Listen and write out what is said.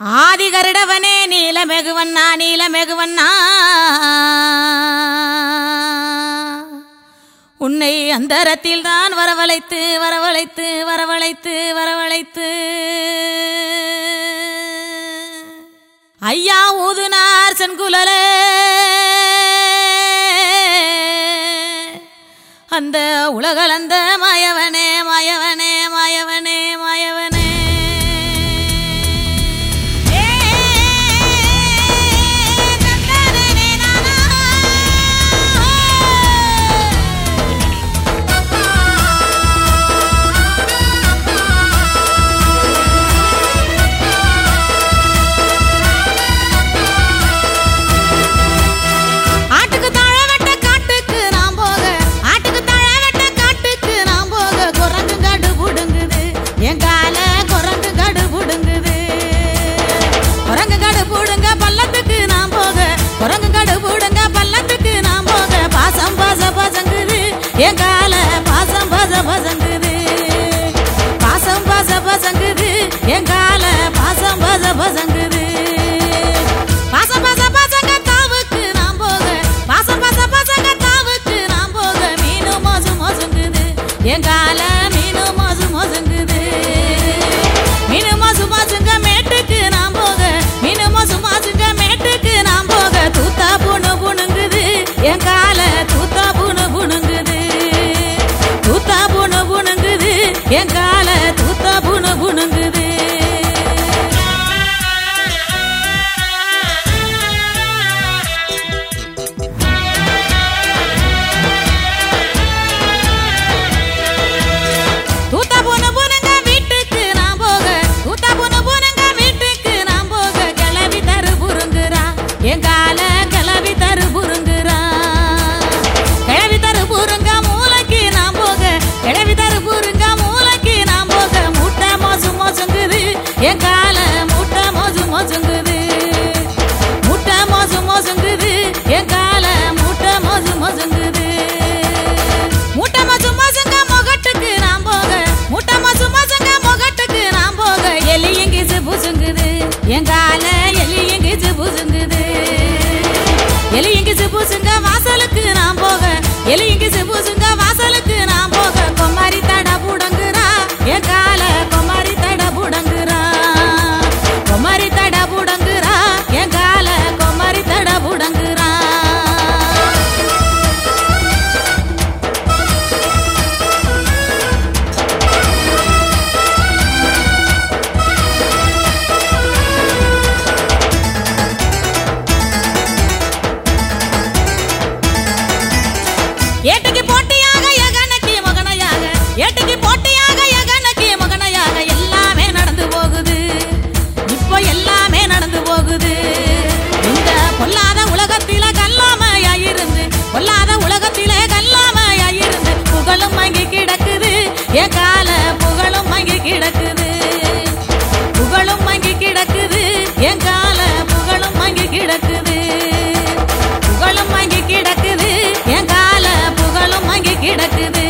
ஆதிகருடவனே நீலமெகுவண்ணா நீலமெகுவண்ணா. உன்னை அந்தரத்தில் தான் வரவழைத்து வரவழைத்து வரவழைத்து வரவழைத்து. ஐயா ஊதுனார் சென்குலலே அந்த உலகளந்த மாயவனே மாயவனே. பாசம் பாச பசங்குது பாசம் பாச பசங்க தாவுக்கு நான் போக. பாசம் பாச பசங்க தாவுக்கு நான் போக. மீனு மோசு மோசுங்குது. என் கால மீனு மோசு மோசுங்குது. மீனு மோசு மோசுங்க மேட்டுக்கு நான் போக. மீனு மோசு மோசுங்க மேட்டுக்கு நான் போக. தூத்தா புணு புணுங்குது என் கால தூத்தா புணு புணுங்குது தூத்தா புணு புணுங்குது என் கால தூத்தா புணு புணுங்குது என் கால கிளவி தரு புருங்குறா. கிளவி தரு புருங்க மூளைக்கு நான் போக. கிளவி தரு புருங்க மூளைக்கு நான் போக. மூட்டை மோசு மோசுங்குது. என் கால மூட்டை மோசு மோசுங்குது. மூட்டை மோசு மோசுங்குது. it wasn't புகழும்